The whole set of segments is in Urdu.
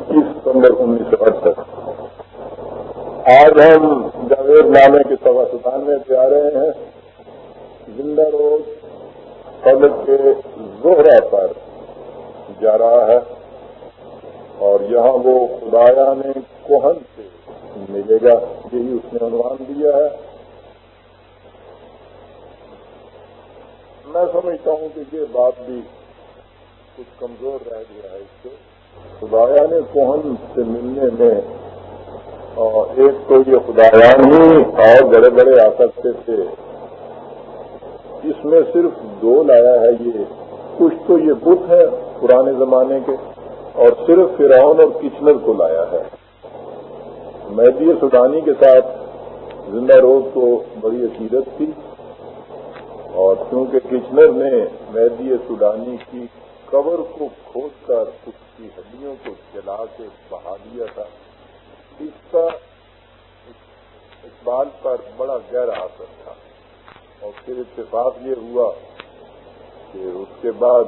اکیس ستمبر انیس سو اڑسٹھ آج ہم جاوید نامے کے سوا ستانوے پہ آ رہے ہیں۔ زندہ روز فلک کے زہرا پر جا رہا ہے اور یہاں وہ خدایا نے کوہن سے ملے گا، یہی اس نے عنوان دیا ہے۔ میں سمجھتا ہوں کہ یہ بات بھی کچھ کمزور رہ گیا ہے اس سے۔ خدایا نے کوہن سے ملنے میں ایک تو یہ خدایان ہی اور بڑے بڑے آ سکتے تھے۔ اس میں صرف دو لایا ہے یہ۔ کچھ تو یہ بت ہے پرانے زمانے کے، اور صرف فرعون اور کچنر کو لایا ہے۔ مہدی سودانی کے ساتھ زندہ روز کو بڑی عقیدت تھی، اور کیونکہ کچنر نے مہدی سودانی کی کور کو کھود کر اس کی ہڈیوں کو جلا کے بہا دیا تھا۔ اس کا اقبال پر بڑا گہرا اثر تھا۔ اور پھر اتفاق یہ ہوا کہ اس کے بعد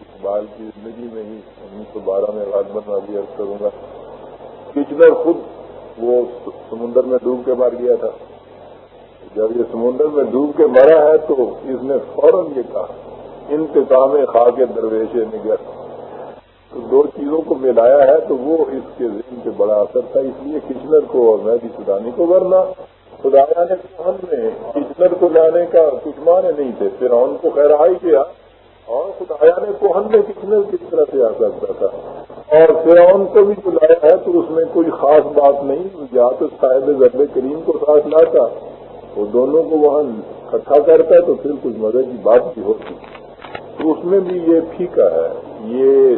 اقبال کی زندگی میں ہی انیس سو بارہ میں غالباً میں ابھی عرض کروں گا کچنر خود وہ سمندر میں ڈوب کے مار گیا تھا۔ جب یہ سمندر میں ڈوب کے مرا ہے تو اس نے فوراً یہ کہا۔ انتظام خا کے درویشے نگر۔ تو دو چیزوں کو ملایا ہے تو وہ اس کے ذہن پہ بڑا اثر تھا، اس لیے کچنر کو اور میں بھی سودانی کو ورنہ خدایا نے کوہن میں کچنر کو لانے کا کچھ مانے نہیں تھے۔ پھر ان کو خیر ہی کیا اور خدایا نے کوہن میں کچنر کس طرح سے آ سکتا تھا۔ اور فرعون کو بھی جو لایا ہے تو اس میں کوئی خاص بات نہیں یا تو صاحب ضرب کریم کو ساتھ لاتا، وہ دونوں کو وہاں اکٹھا کرتا تو پھر کچھ مزے کی بات بھی ہوتی۔ تو اس میں بھی یہ پھیکا ہے، یہ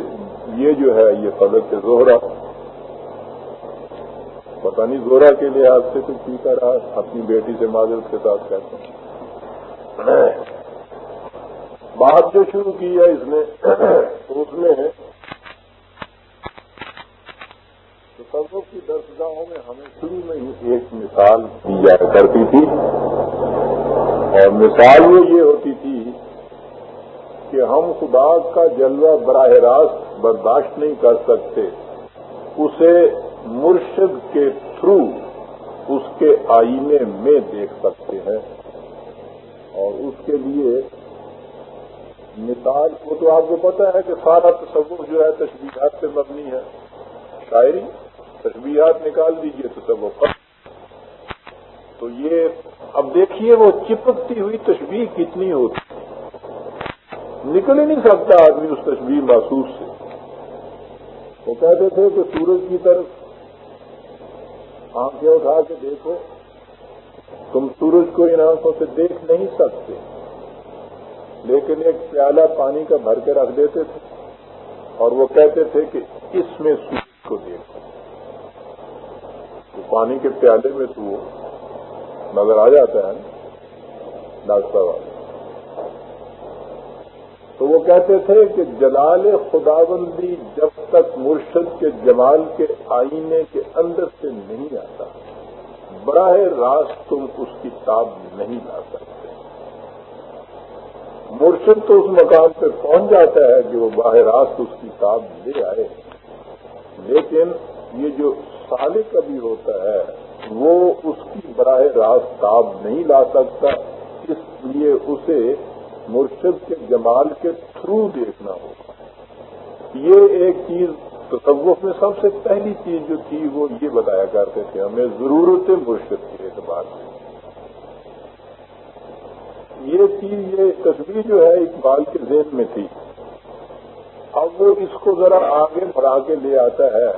یہ جو ہے، یہ فلک زہرا پتا نہیں زورا کے لیے آپ سے کچھ پیتا رہا، اپنی بیٹی سے معذرت کے ساتھ کہتے ہیں۔ بات جو شروع کی ہے، اس نے اس میں تصوف کی درسگاہوں میں ہمیں شروع میں ہی ایک مثال دی جایا کرتی تھی۔ اور مثال وہ یہ ہوتی تھی کہ ہم خدا کا جلوہ براہ راست برداشت نہیں کر سکتے۔ اسے مرشد کے تھرو اس کے آئینے میں دیکھ سکتے ہیں۔ اور اس کے لیے مثال کو تو آپ کو پتا ہے کہ سارا تصور جو ہے تشبیہات سے مبنی ہے۔ شاعری، تشبیہات نکال دیجیے تصور تو یہ، اب دیکھیے وہ چپکتی ہوئی تشبیح کتنی ہوتی۔ نکل ہی نہیں سکتا آدمی اس تشبیح محسوس سے۔ وہ کہتے تھے کہ سورج کی طرف آنکھیں اٹھا کے دیکھو۔ تم سورج کو ان آنکھوں سے دیکھ نہیں سکتے، لیکن ایک پیالہ پانی کا بھر کے رکھ دیتے تھے اور وہ کہتے تھے کہ اس میں سورج کو دیکھو۔ تو پانی کے پیالے میں تو وہ نظر آ جاتا ہے ڈاکٹر والا۔ تو وہ کہتے تھے کہ جلال خداوندی جب تک مرشد کے جمال کے آئینے کے اندر سے نہیں آتا، براہ راست تم اس کی تاب نہیں لا سکتے۔ مرشد تو اس مقام پہ پہنچ جاتا ہے کہ وہ براہ راست اس کی تاب لے آئے۔ لیکن یہ جو سالک ابھی ہوتا ہے، وہ اس کی براہ راست تاب نہیں لا سکتا، اس لیے اسے مرشد کے جمال کے تھرو دیکھنا ہوگا یہ ایک چیز تصوف میں سب سے پہلی چیز جو تھی وہ یہ بتایا کرتے تھے، ہمیں ضرورت مرشد کے اعتبار سے۔ یہ چیز، یہ تصویر جو ہے، اقبال کے ذہن میں تھی۔ اب وہ اس کو ذرا آگے بڑھا کے لے آتا ہے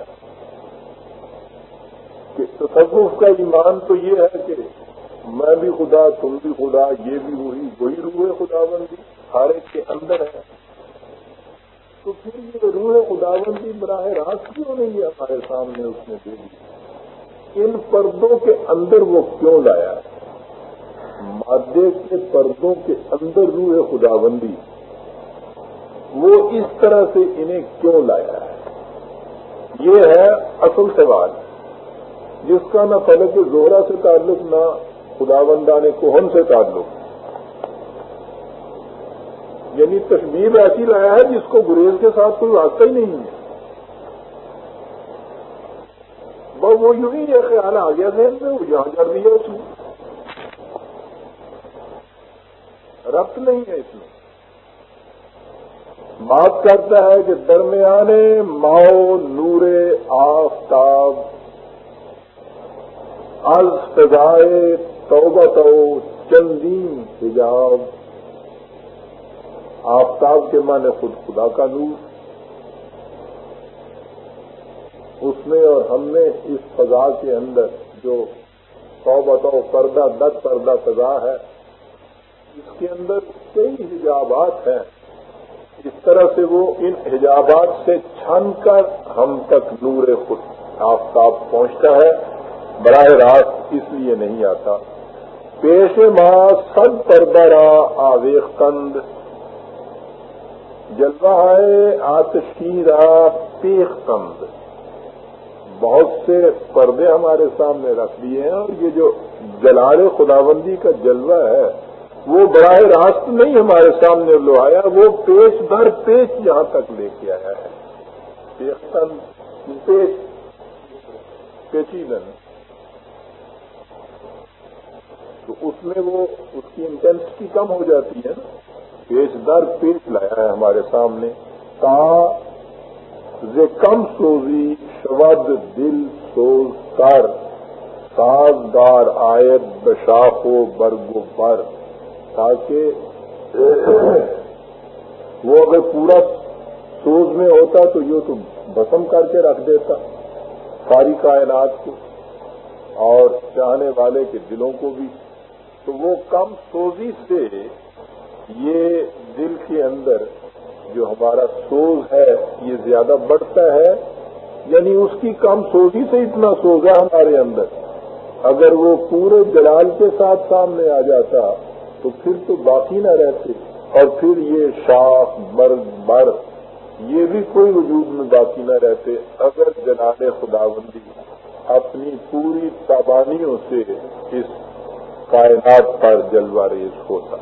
کہ تصوف کا ایمان تو یہ ہے کہ میں بھی خدا، تم بھی خدا، یہ بھی وہی وہی روح خدا بندی ہر ایک کے اندر ہے۔ تو پھر یہ روح خدا بندی براہ راست کیوں نہیں ہے ہمارے سامنے اس نے دے دی؟ ان پردوں کے اندر وہ کیوں لایا؟ ہے مادے کے پردوں کے اندر روح خدا بندی وہ اس طرح سے انہیں کیوں لایا؟ ہے یہ ہے اصل سوال، جس کا نہ فلک زہرا سے تعلق نہ خدا کوہن سے تعلق۔ یعنی تشبیب ایسی لایا ہے جس کو گریز کے ساتھ کوئی واسطہ ہی نہیں ہے۔ بس وہ یوں ہی یہ خیال آ گیا ذہن میں، وہ یہاں کر دیا اس نے ربط نہیں ہے اس میں۔ بات کرتا ہے کہ درمیان ماؤ، نور آفتاب از توبہ تو چندین حجاب۔ آفتاب کے معنی خود خدا کا نور۔ اس میں اور ہم نے اس فضا کے اندر جو سو بتاؤ پردہ، دس پردہ فضا ہے، اس کے اندر کئی حجابات ہیں۔ اس طرح سے وہ ان حجابات سے چھن کر ہم تک نور خود آفتاب پہنچتا ہے۔ براہ راست اس لیے نہیں آتا۔ پیش ماں سد پردہ را آویخ کند۔ جلوہ ہے آتشی را پیخ کند۔ بہت سے پردے ہمارے سامنے رکھ دیے ہیں اور یہ جو جلال خداوندی کا جلوہ ہے، وہ براہ راست نہیں ہمارے سامنے لو آیا وہ پیش در پیش یہاں تک لے کے آیا ہے۔ پیش پیچیدن تو اس میں وہ اس کی انٹینسٹی کم ہو جاتی ہے نا۔ پیش در پیش لایا ہے ہمارے سامنے۔ کہاں کم سوزی، شود، دل سوز کر۔ سازگار آیت بشاخ و برگ و بر۔ تاکہ وہ اگر پورا سوز میں ہوتا تو یہ تو بسم کر کے رکھ دیتا۔ ساری کائنات کو اور چاہنے والے کے دلوں کو بھی۔ تو وہ کم سوزی سے یہ دل کے اندر جو ہمارا سوز ہے، یہ زیادہ بڑھتا ہے یعنی اس کی کم سوزی سے اتنا سوز ہے ہمارے اندر۔ اگر وہ پورے جلال کے ساتھ سامنے آ جاتا، تو پھر تو باقی نہ رہتے۔ اور پھر یہ شاخ برگ بر یہ بھی کوئی وجود میں باقی نہ رہتے۔ اگر جلال خداوندی اپنی پوری تابانیوں سے اس کائنات پر جلوہ ریز ہوتا۔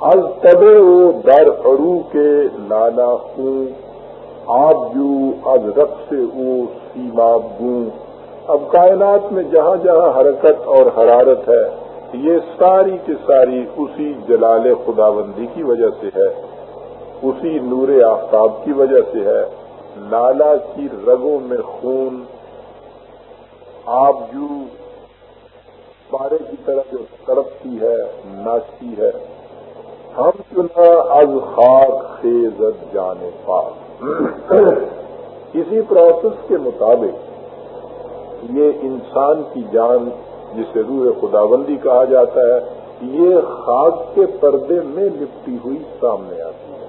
از تبے او در ارو کے لالا خون آپ جو از رق سے او سیما گوں اب کائنات میں جہاں جہاں حرکت اور حرارت ہے، یہ ساری کی ساری اسی جلال خداوندی کی وجہ سے ہے۔ اسی نور آفتاب کی وجہ سے ہے۔ لالا کی رگوں میں خون آپ جو پارے کی طرح جو تڑپتی ہے، ناچتی ہے۔ ہم چنا از خاک خیزت جانے پاک۔ اسی پروسیس کے مطابق یہ انسان کی جان، جسے روح خداوندی کہا جاتا ہے، یہ خاک کے پردے میں لپٹی ہوئی سامنے آتی ہے۔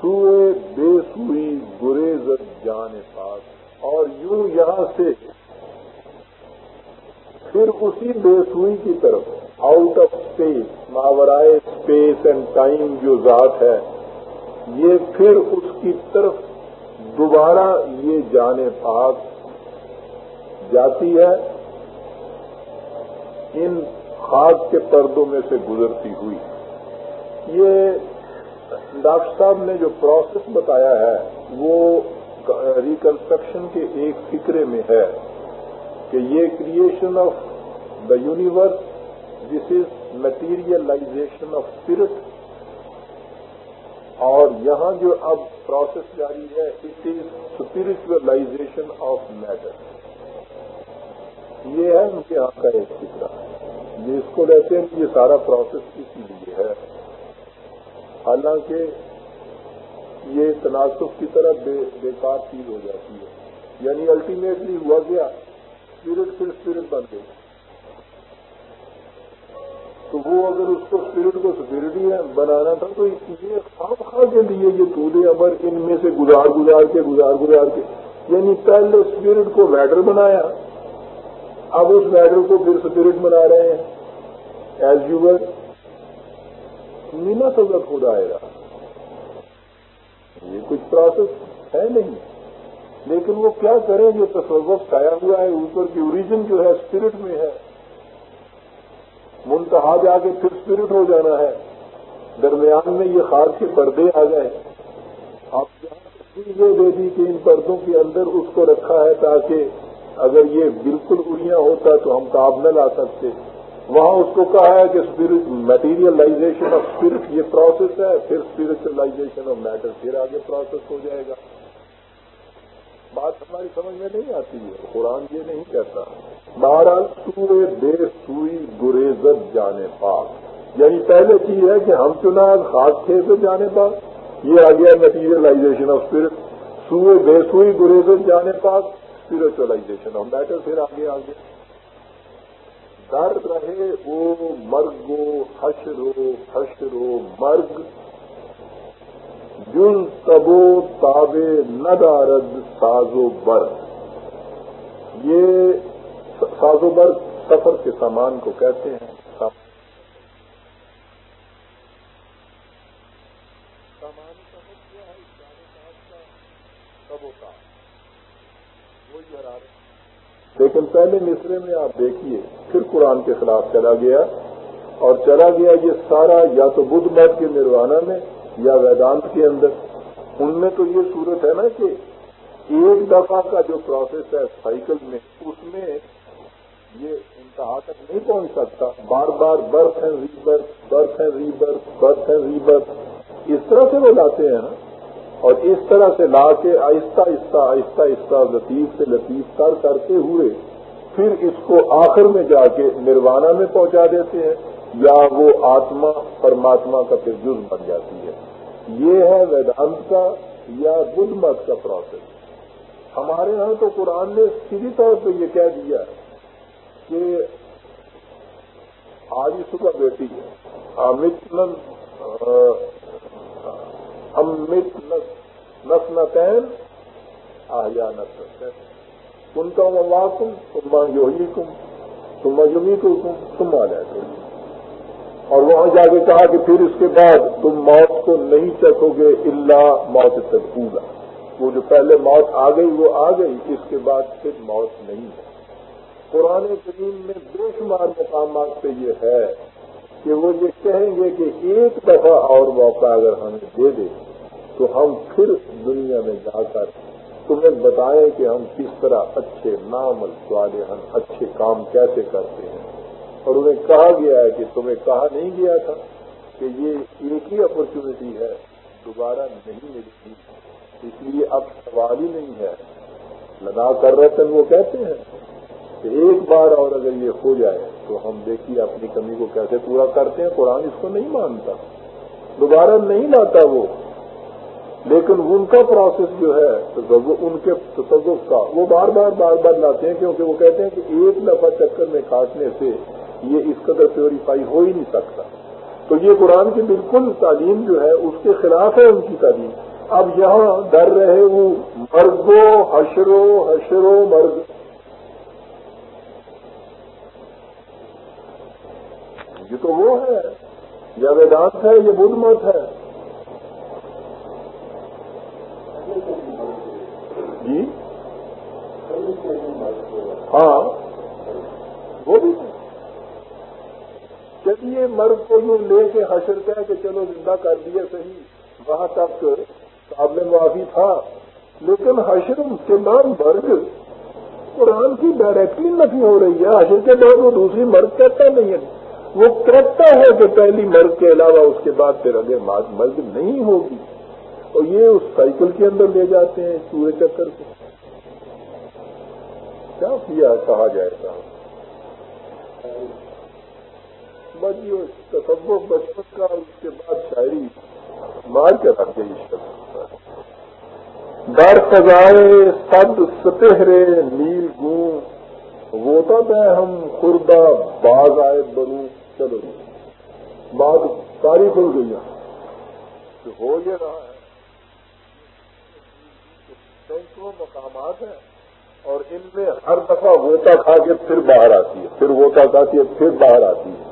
سوئے بے سوئی گریزت جان پاک۔ اور یوں یہاں سے پھر اسی بے سوئی کی طرف آؤٹ آف اسپیس ماورائے اسپیس اینڈ ٹائم جو ذات ہے، یہ پھر اس کی طرف دوبارہ یہ جانے پاک جاتی ہے، ان خاک کے پردوں میں سے گزرتی ہوئی۔ یہ ڈاکٹر صاحب نے جو پروسیس بتایا ہے، وہ ریکنسٹرکشن کے ایک فکرے میں ہے۔ کہ یہ creation of the universe this is materialisation of spirit اور یہاں جو اب پروسیس جاری ہے it is spiritualisation of matter یہ ہے ان کے یہاں کا ایک فکرہ. یہ اس کو لیتے ہیں کہ یہ سارا پروسیس اسی لیے ہے. حالانکہ یہ تناسب کی طرح بے بیکار چیز ہو جاتی ہے. یعنی الٹیمیٹلی ہوا گیا اسپرٹ پھر اسپرٹ بن گئی۔ تو وہ اگر اس کو اسپرٹ کو سپیورٹی بنانا تھا، تو یہ خام خواہ کے لیے یہ دودھ امر ان میں سے گزار گزار کے، گزار گزار کے۔ یعنی پہلے اسپرٹ کو میٹر بنایا، اب اس میٹر کو پھر اسپرٹ بنا رہے ہیں۔ ایز یو مینا سزا خود آئے گا۔ یہ کچھ پروسیس ہے نہیں۔ لیکن وہ کیا کریں جو تصوف چھایا ہوا ہے؟ اوپر کی اوریجن جو ہے اسپرٹ میں ہے۔ منتہا جا کے پھر اسپرٹ ہو جانا ہے۔ درمیان میں یہ خاص کے پردے آ گئے۔ آپ چیزیں دے دی کہ ان پردوں کے اندر اس کو رکھا ہے تاکہ اگر یہ بالکل اڑیاں ہوتا تو ہم کاب نہ لا سکتے۔ وہاں اس کو کہا ہے کہ اسپرٹ میٹیریلائزیشن آف اسپرٹ یہ پروسیس ہے۔ پھر اسپرچلائزیشن آف میٹر پھر آگے پروسیس ہو جائے گا۔ بات ہماری سمجھ میں نہیں آتی ہے، قرآن یہ نہیں کہتا۔ بہرحال سوئے بے سوئی گریزت جانے پاک یعنی پہلے چیز ہے کہ ہم چنان خاص تھے سے جانے پاک یہ آ گیا میٹیریلائزیشن آف اسپرٹ سوئے بے سوئی گریزت جانے پاک اسپرچلائزیشن آف میٹر پھر آگے آگے۔ در رہے وہ مرگ و حشر و حشر و مرگ۔ جن تبو تاب ندارد ساز و برگ یہ ساز و برگ سفر کے سامان کو کہتے ہیں۔ لیکن پہلے مصرے میں آپ دیکھیے، پھر قرآن کے خلاف چلا گیا اور چلا گیا یہ سارا یا تو بدھ مت کے نروانہ میں یا ویدانت کے اندر، ان میں تو یہ صورت ہے نا کہ ایک دفعہ کا جو پروسیس ہے سائیکل میں، اس میں یہ انتہا تک نہیں پہنچ سکتا۔ بار بار برف اینڈ ری برف برف اینڈ ری برف برف اینڈ ری برف اس طرح سے وہ لاتے ہیں نا۔ اور اس طرح سے لا کے آہستہ آہستہ آہستہ آہستہ لطیف سے لطیف کر کرتے ہوئے پھر اس کو آخر میں جا کے نروانہ میں پہنچا دیتے ہیں۔ یا وہ آتما پرماتما کا پھر بن جاتی ہے۔ یہ ہے ویدانت کا یا بدھ مت کا پروسیس ہمارے ہاں تو قرآن نے سیدھی طور پہ یہ کہہ دیا کہ آج ہی صبح بیٹی ہے۔ امت نس نتین آیا نس ان کا مواقم تم یوہی کم تم یومی کو کم تم آ جائے اور وہاں جا کے کہا کہ پھر اس کے بعد تم موت کو نہیں چکو گے اللہ موت تک وہ جو پہلے موت آ گئی، وہ آ گئی، اس کے بعد پھر موت نہیں ہے۔ قرآن کریم میں بے شمار مقامات پہ یہ ہے کہ وہ یہ کہیں گے کہ ایک دفعہ اور موقع اگر ہمیں دے دے، تو ہم پھر دنیا میں جا کر تمہیں بتائیں کہ ہم کس طرح اچھے نامل والے ہم اچھے کام کیسے کرتے ہیں۔ اور انہیں کہا گیا ہے کہ تمہیں کہا نہیں گیا تھا کہ یہ ایک ہی اپرچونٹی ہے، دوبارہ نہیں ملتی اس لیے اب سوال ہی نہیں ہے۔ لگا کر رہے وہ کہتے ہیں کہ ایک بار اور اگر یہ ہو جائے تو ہم دیکھیے اپنی کمی کو کیسے پورا کرتے ہیں۔ قرآن اس کو نہیں مانتا۔ دوبارہ نہیں لاتا وہ۔ لیکن ان کا پروسیس جو ہے ان کے تصوف کا، وہ بار بار بار بار لاتے ہیں کیونکہ وہ کہتے ہیں کہ ایک دفعہ چکر میں کاٹنے سے یہ اس قدر پیوریفائی ہو ہی نہیں سکتا۔ تو یہ قرآن کی بالکل تعلیم جو ہے، اس کے خلاف ہے ان کی تعلیم۔ اب یہاں ڈر رہے وہ مرگو حشرو حشرو مرگ۔ یہ تو وہ ہے، یا ویدانت ہے یہ بدھ مت ہے۔ جی؟ ہاں۔ وہ بھی چلیے مرد کو یوں لے کے حشر ہے کہ چلو زندہ کر دیا صحیح، وہاں تک قابل معافی تھا۔ لیکن حشر کے بعد مرگ قرآن کی ڈائریکٹلی نفی ہو رہی ہے۔ حشر کے بعد وہ دوسری مرد کہتا نہیں ہے۔ وہ کہتا ہے کہ پہلی مرد کے علاوہ اس کے بعد پھر اگے مرد نہیں ہوگی۔ اور یہ اس سائیکل کے اندر لے جاتے ہیں چوہے چکر کو۔ کیا کیا کہا جائے گا بس یہ تصور بچپن کا، اس کے بعد شاعری مار کے رکھ گئی شخص در سزائے سب ستہرے نیل گوں، وہ تو ہم خوردہ باز آئے بروں چلو جی۔ بات ساری کھل گئی ہو یہ رہا ہے۔ سینکڑوں مقامات ہیں اور ان میں ہر دفعہ ووتا کھا کے پھر باہر آتی ہے، پھر ووتا کھاتی ہے پھر باہر آتی ہے۔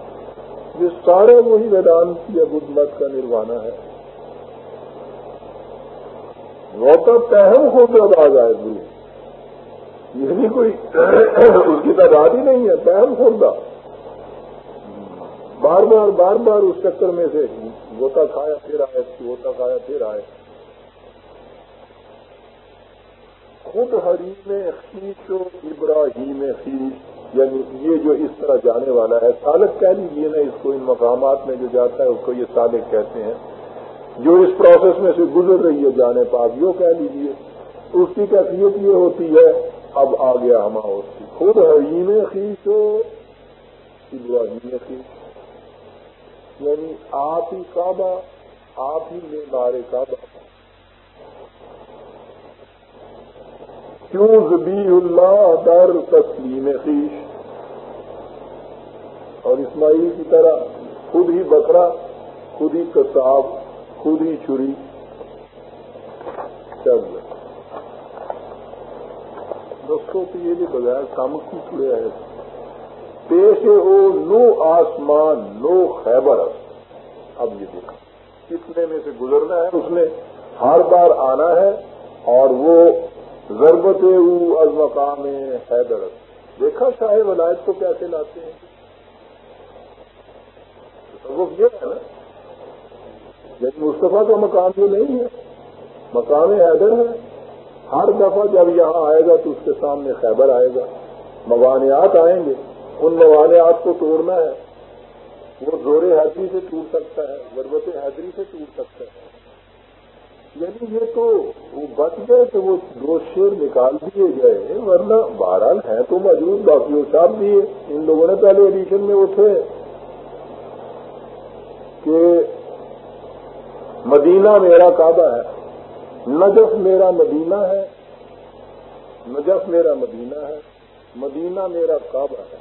یہ سارے وہی میدان کی بدھ مت کا نروانہ ہے۔ ووتا پہم ہو کے آواز آئے گرو یہ بھی کوئی اس کی تعداد ہی نہیں ہے پہم خوردہ۔ بار بار بار بار اس چکر میں سے گوتا کھایا، پھر آئے گوتا کھایا، پھر آئے خود حریم خیش و ابراہیم خیش یعنی یہ جو اس طرح جانے والا ہے، سالک کہہ لیجیے نا، اس کو ان مقامات میں جو جاتا ہے، اس کو یہ سالک کہتے ہیں۔ جو اس پروسیس میں سے گزر رہی ہے جانے پاک یوں کہہ لیجیے اس کی کیفیت یہ ہوتی ہے، اب آ گیا ہما ہوتی خود حریم خیش و ابراہیم خیش۔ یعنی آپ ہی کعبہ، آپ ہی میں بارے کعبہ۔ کیوں زبی اللہ در تسلیم خیش؟ اور اسماعیل کی طرح خود ہی بکرا، خود ہی کساب، خود ہی چھری۔ چل دوستوں کی یہ بھی بغیر کام کی چھڑے ہے پیش ہو نو آسمان، نو خیبر۔ اب یہ دیکھا کتنے میں سے گزرنا ہے؟ اس نے ہر بار آنا ہے اور وہ ضربت از مقام حیدر۔ دیکھا شاہ ولایت کو کیسے لاتے ہیں؟ وہ یہ ہے نا۔ لیکن مصطفیٰ کا مقام یہ نہیں ہے، مقام حیدر ہے۔ ہر دفعہ جب یہاں آئے گا تو اس کے سامنے خیبر آئے گا۔ موانعات آئیں گے۔ ان موانعات کو توڑنا ہے۔ وہ زور حیدری سے ٹوٹ سکتا ہے ضربت حیدری سے ٹوٹ سکتا ہے۔ یعنی یہ تو وہ بچ گئے کہ وہ دو شیر نکال دیے گئے، ورنہ بہرحال ہیں تو موجود باقی صاحب بھی ان لوگوں نے پہلے ایڈیشن میں اٹھے کہ مدینہ میرا کعبہ ہے، نجف میرا مدینہ ہے، نجف میرا مدینہ ہے، مدینہ میرا کعبہ ہے۔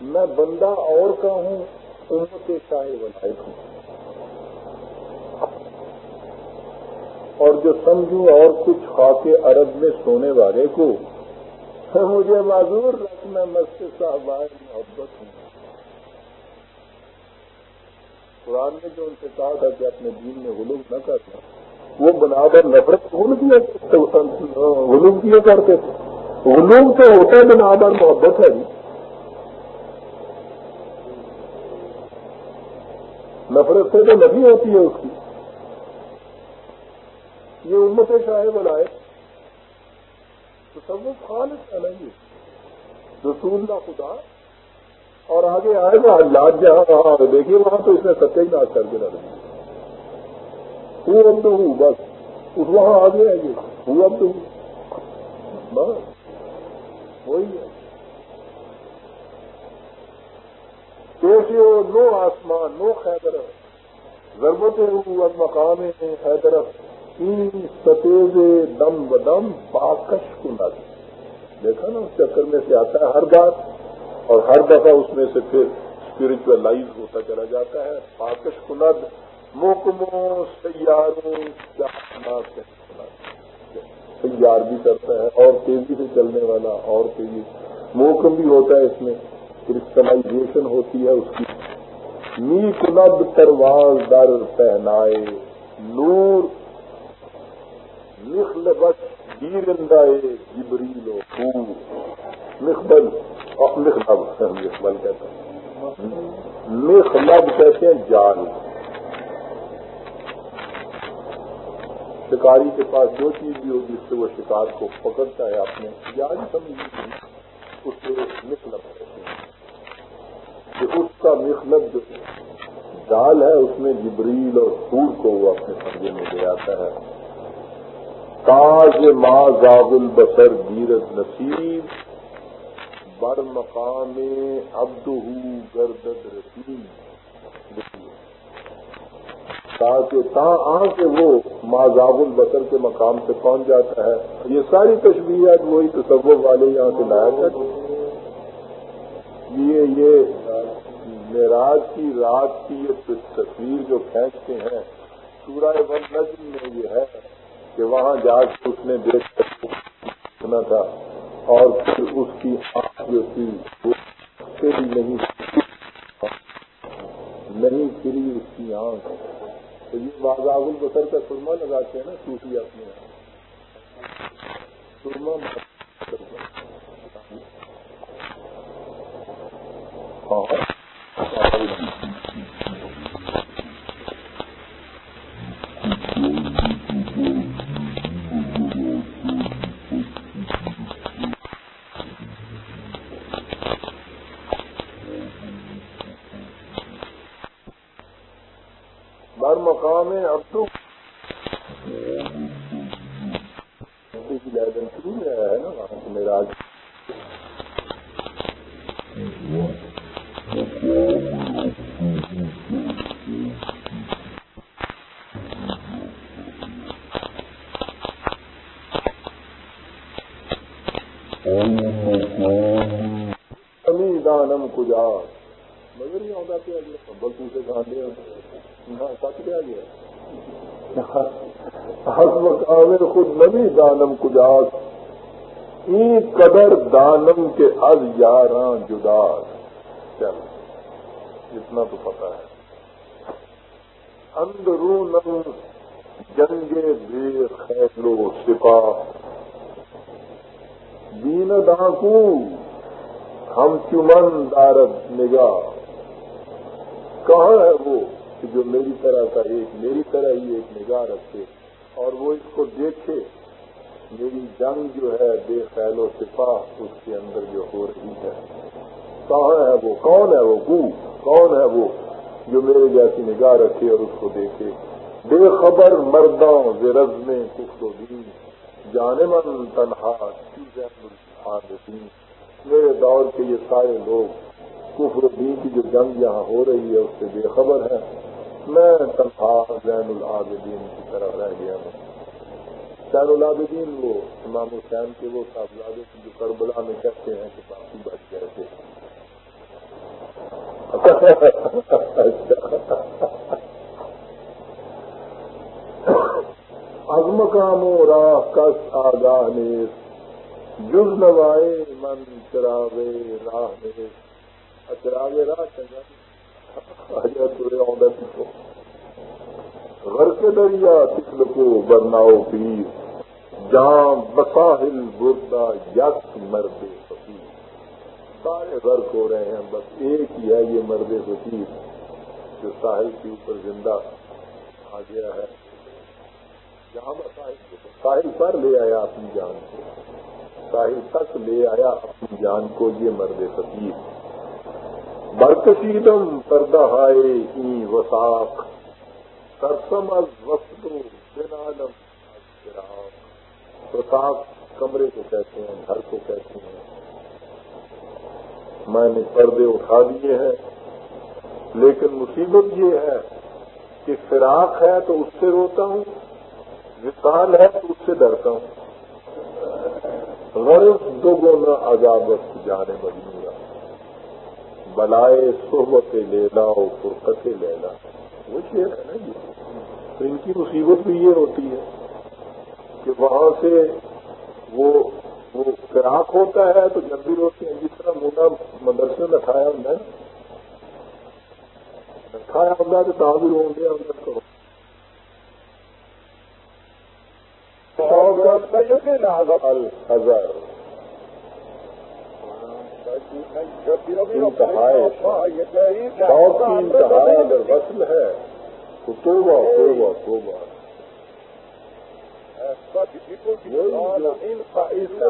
میں بندہ اور کا ہوں، امت شاہ ولائق ہوں۔ اور جو سمجھوں اور کچھ خاک عرب میں سونے والے کو ہاں، مجھے معذور رکھنا مسجد صاحب محبت ہوں۔ قرآن نے جو ان سے کہا تھا کہ اپنے دین میں غلوم نہ کرنا وہ بنا کر نفرت غلوم کیا کرتے تھے؟ غلوم تو ہوتا ہے بنا کر محبت ہے جی۔ نفرت سے تو نہیں ہوتی ہے اس کی۔ یہ امت شاہ بلائے تو سب وہ خالص ہے نا یہ رسول اللہ خدا، اور آگے آئے گا اللہ جہاں وہاں دیکھیے وہاں تو اس نے ستیہ ناش کر کے رکھ دیا ہوں اب تو ہوں بس۔ اس وہاں آگے ہے یہ۔ ہوں اب تو ہوں بس۔ وہی ہے۔ ہو نو آسمان، نو خیدر ضرورتیں ہوں، اب مقام حیدر ستیز دم بدم باکش کنڈ دیکھا نا، اس چکر میں سے آتا ہے ہر بات اور ہر دفعہ اس میں سے پھر اسپرچلائز ہوتا چلا جاتا ہے۔ پاکش کند موکموں سیاروں سیار بھی کرتا ہے، اور تیزی سے چلنے والا اور تیزی موکم بھی ہوتا ہے اس میں۔ کرسٹلائزیشن ہوتی ہے اس کی۔ می کند پرواز در پہنائے۔ نور نخل بس گیرندائے جبریل و خون نخبل اور نخلب نخبل کہتے ہیں. نخلب کہتے ہیں جال شکاری کے پاس جو چیز بھی ہوگی، اس سے وہ شکار کو پکڑتا ہے اپنے. یعنی جال سمجھ اس سے نخلب کہتے ہیں کہ اس کا نخلب جو جال ہے، اس میں جبریل اور سور کو وہ اپنے سمجھے میں لے آتا ہے. تاج ماں زاب البسر گیرت نصیب، بر مقام ابد گردد رسید تاکہ تا آ کے وہ ماضاب البسر کے مقام سے پہنچ جاتا ہے۔ یہ ساری تشبیہات وہی تصور والے یہاں سے لایا کر یہ یہ معراج کی رات کی یہ تصویر جو کھینچتے ہیں، سورہ ون نجم میں یہ ہے۔ کہ وہاں جا کے اس نے دیکھ سنا تھا اور پھر اس کی آنکھ جو تھی وہ بھی نہیں نہیں پھری اس کی آنکھ۔ تو یہ بازاب البسر کا سرما لگاتے ہیں نا صوفی اپنے سرما ہاں۔ مقام ابدو شروع ہے نا وہاں سے میرا آج دانم کجا؟ مگر نہیں آتا کہ اگلے بلکہ سے گاندے سچ کیا گیا حسب عامر خود نبی دانم کجاس۔ ای قدر دانم کے از یاراں جداس چل اتنا تو پتا ہے۔ اندرونم جنگے بے خیلو سپاہ دین ڈاکو، ہم چمن دارد نگاہ۔ کہاں ہے وہ؟ کہ جو میری طرح کا ایک، میری طرح ہی ایک نگاہ رکھے اور وہ اس کو دیکھے، میری جنگ جو ہے بے خیل و سپاہ اس کے اندر جو ہو رہی ہے۔ کہاں ہے وہ؟ کون ہے وہ؟ گو کون ہے وہ جو میرے جیسی نگاہ رکھے اور اس کو دیکھے؟ بے خبر مردوں زرز میں کفر و دین۔ جانے من تنہا میرے دور کے یہ سارے لوگ کفر و دین کی جو جنگ یہاں ہو رہی ہے، اس سے بے خبر ہے میں تنخواہ زین العابدین کی طرح رہ گیا ہوں۔ زین العابدین وہ امام حسین کے وہ صاحبزادے جو کربلا میں کہتے ہیں کہ باقی بچ گئے تھے۔ عزم کامو راہ کس آگاہ نیس جز نوائے من چراغے راہ نیس چراغے راہ چنگا تورے آدھا پیچھو گھر کے دریا تکل کو برناؤ پیر۔ جام بساہل بردا یس مرد فقیر۔ سارے غرق ہو رہے ہیں، بس ایک ہی ہے یہ مرد فقیر۔ جو ساحل کے اوپر زندہ آ گیا ہے۔ جہاں بساحل ساحل پر لے آیا اپنی جان کو۔ ساحل تک لے آیا اپنی جان کو یہ مرد فقیر۔ برکشیدم پردہ ہائے ای وساخ کرسم از وسط بنالم وساخ کمرے کو کہتے ہیں گھر کو کہتے ہیں میں نے پردے اٹھا دیے ہیں لیکن مصیبت یہ ہے کہ فراق ہے تو اس سے روتا ہوں وصال ہے تو اس سے ڈرتا ہوں غرض دو گنا عذابت جانے بنوں گا بلائے صحبت لینا اور فرقت لینا۔ وہ شیر ہے نا یہ تو ان کی مصیبت بھی یہ ہوتی ہے کہ وہاں سے وہ وہ فراق ہوتا ہے تو جب بھی روتے ہیں۔ جس طرح موٹا مدرسے میں کھایا ہوں کھایا ہوگا تو تاں بھی ہوں گے اندر تو ہزار شوق کی انتہائی اگر وصل ہے، تو توبہ توبہ توبہ۔ اس کا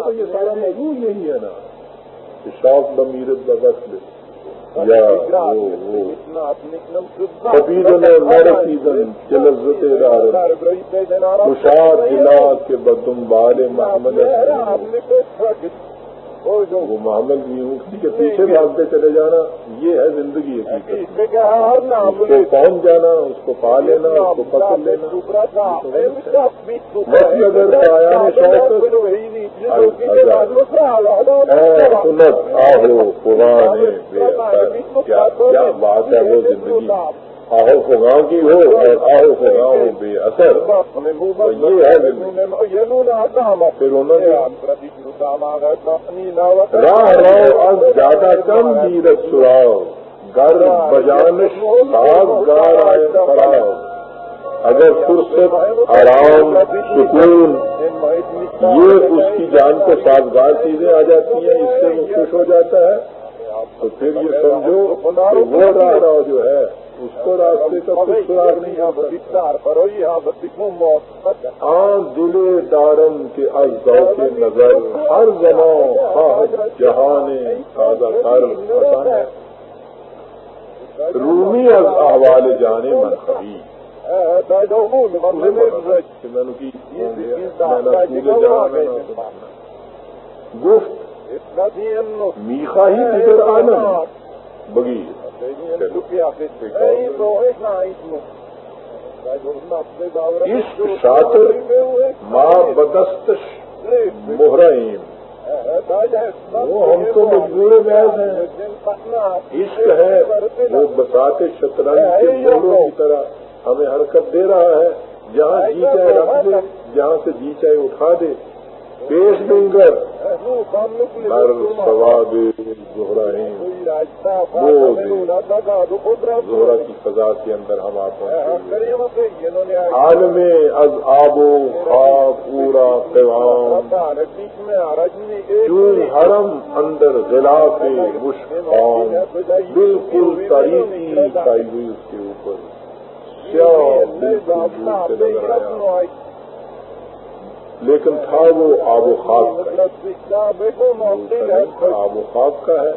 تو یہ سارا موضوع یہی ہے نا، کہ شوق بمیرت کا وصل سیزن چلزت مشاد جلا کے بدم بال محمد وہ معامل بھی ہوں کسی کے پیچھے بھاگتے چلے جانا یہ ہے زندگی اس کو پہنچ جانا اس کو پا لینا اس کو پکڑ لینا۔ اگر آیا سنت آہو پرانے کیا بات ہے وہ زندگی؟ آہو فگاؤں کی ہو اور آہو فگاؤں ہو بے اثر۔ یہ ہے پھر انہوں نے راہ رو از زیادہ کم دیرت سراؤ۔ گر بجانش باغ گار فراؤ۔ اگر فرصت آرام سکون یہ اس کی جان کو سازگار چیزیں آ جاتی ہیں اس سے وہ خوش ہو جاتا ہے۔ تو پھر یہ سمجھو وہ راہ رو جو ہے اس کو راستے کا کچھ سراغ نہیں آن دل دارم کے اجزاء کے نظر ہر خواہد جہان تازہ کر رومی از احوال جانے من خبی گفت میخا ہی دیگر آنا بگی عشق شاطر ماں بدستش محرم وہ ہم تو مجبور محض ہیں۔ عشق ہے وہ بساتے شطرنج کے جوڑوں کی طرح ہمیں حرکت دے رہا ہے۔ جہاں جی چاہے رکھ دے، جہاں سے جی چاہے اٹھا دے۔ پیش بنگر ہر سواد زہرا زہرا کی فضا کے اندر ہم آپ عالم از آب و خواب پورا پیغام چون حرم اندر غلاف مشکام بالکل تاریخی چھائی ہوئی اس کے اوپر۔ سیاہ، بالکل لیکن تھا وہ آب و خاک کا آب و خاک کا ہے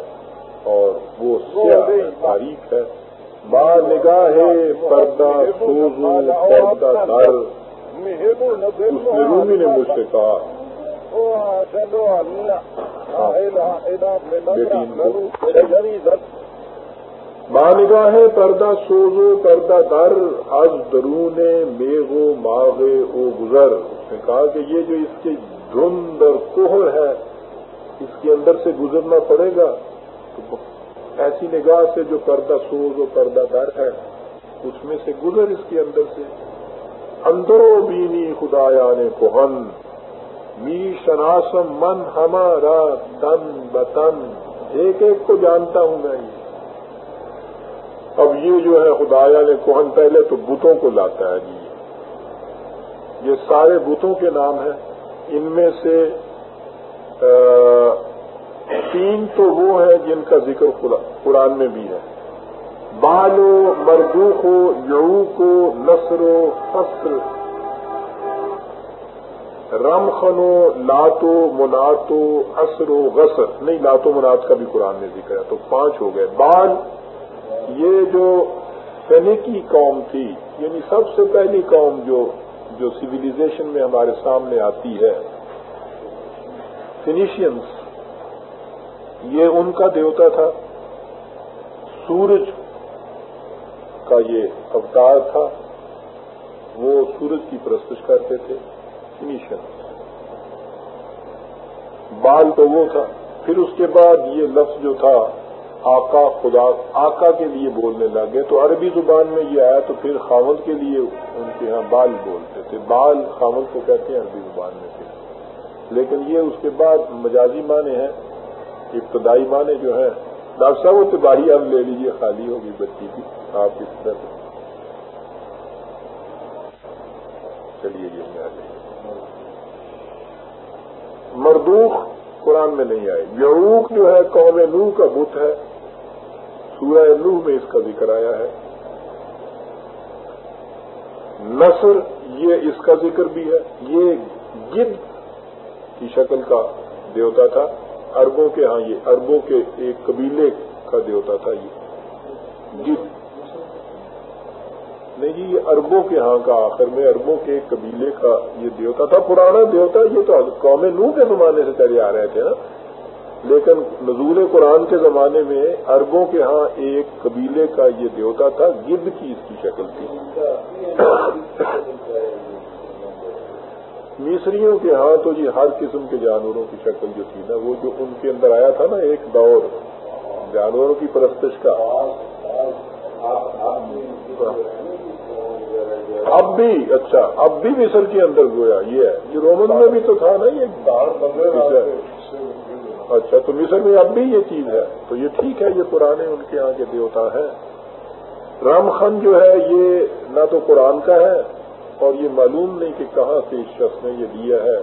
اور وہ سیاہ تاریخ ہے۔ با نگاہ پردہ سوزو پردہ در اس نے رومی نے مجھ سے کہا بانگاہ پردہ سوزو، پردہ در از درون میغو ماغے او گزر۔ اس نے کہا کہ یہ جو اس کے دھند اور کوہر ہے، اس کے اندر سے گزرنا پڑے گا۔ تو ایسی نگاہ سے جو پردہ سوز و پردہ در ہے، اس میں سے گزر اس کے اندر سے۔ اندرو بینی خدایا نے کوہن می شناسم من ہمارا تن بتن۔ ایک ایک کو جانتا ہوں میں یہ۔ اب یہ جو ہے خدایا نے کوہن پہلے تو بتوں کو لاتا ہے جی۔ یہ سارے بتوں کے نام ہیں۔ ان میں سے تین تو وہ ہیں جن کا ذکر قرآن میں بھی ہے۔ بالو مردوخ ہو یعو کو نثر و فصر رم خنو لاتو، مناتو اثر و غسر نہیں، لاتو، منات کا بھی قرآن میں ذکر ہے، تو پانچ ہو گئے۔ بال یہ جو فینیکی قوم تھی یعنی سب سے پہلی قوم جو جو سویلائزیشن میں ہمارے سامنے آتی ہے فینیشینس یہ ان کا دیوتا تھا۔ سورج کا یہ اوتار تھا۔ وہ سورج کی پرستش کرتے تھے فینیشین بال تو وہ تھا۔ پھر اس کے بعد یہ لفظ جو تھا آقا خدا، آقا کے لیے بولنے لگے تو عربی زبان میں یہ آیا تو پھر خاون کے لیے ان کے یہاں بال بولتے تھے۔ بال خاون کو کہتے ہیں عربی زبان میں پھر۔ لیکن یہ اس کے بعد مجازی معنی ہیں، ابتدائی معنی جو ہے ڈاکٹر صاحب، وہ تباہی اب لے لیجیے خالی ہوگی بچی کی۔ آپ اس طرح چلیے جی، یہ میں مردوخ قرآن میں نہیں آئے۔ یعوق جو ہے، قوم نوح کا بت ہے۔ سورہ نوح میں اس کا ذکر آیا ہے۔ نصر یہ اس کا ذکر بھی ہے۔ یہ گد کی شکل کا دیوتا تھا اربوں کے ہاں یہ اربوں کے ایک قبیلے کا دیوتا تھا یہ۔ گد نہیں جی یہ اربوں کے ہاں کا آخر میں اربوں کے ایک قبیلے کا یہ دیوتا تھا، پرانا دیوتا، یہ تو قوم نو کے زمانے سے چلے آ رہے تھے نا۔ لیکن نزول قرآن کے زمانے میں اربوں کے ہاں ایک قبیلے کا یہ دیوتا تھا گد کی اس کی شکل تھی۔ میسریوں کے ہاں تو یہ ہر قسم کے جانوروں کی شکل جو تھی نا وہ جو ان کے اندر آیا تھا نا ایک دور جانوروں کی پرستش کا۔ اب بھی اچھا اب بھی مصر کے اندر گویا یہ ہے۔ یہ رومن میں بھی تو تھا نا یہ۔ اچھا تو مصر میں اب بھی یہ چیز ہے۔ تو یہ ٹھیک ہے، یہ پرانے ان کے یہاں کے دیوتا ہے۔ رام خان جو ہے، یہ نہ تو قرآن کا ہے اور یہ معلوم نہیں کہ کہاں سے اس شخص نے یہ دیا ہے۔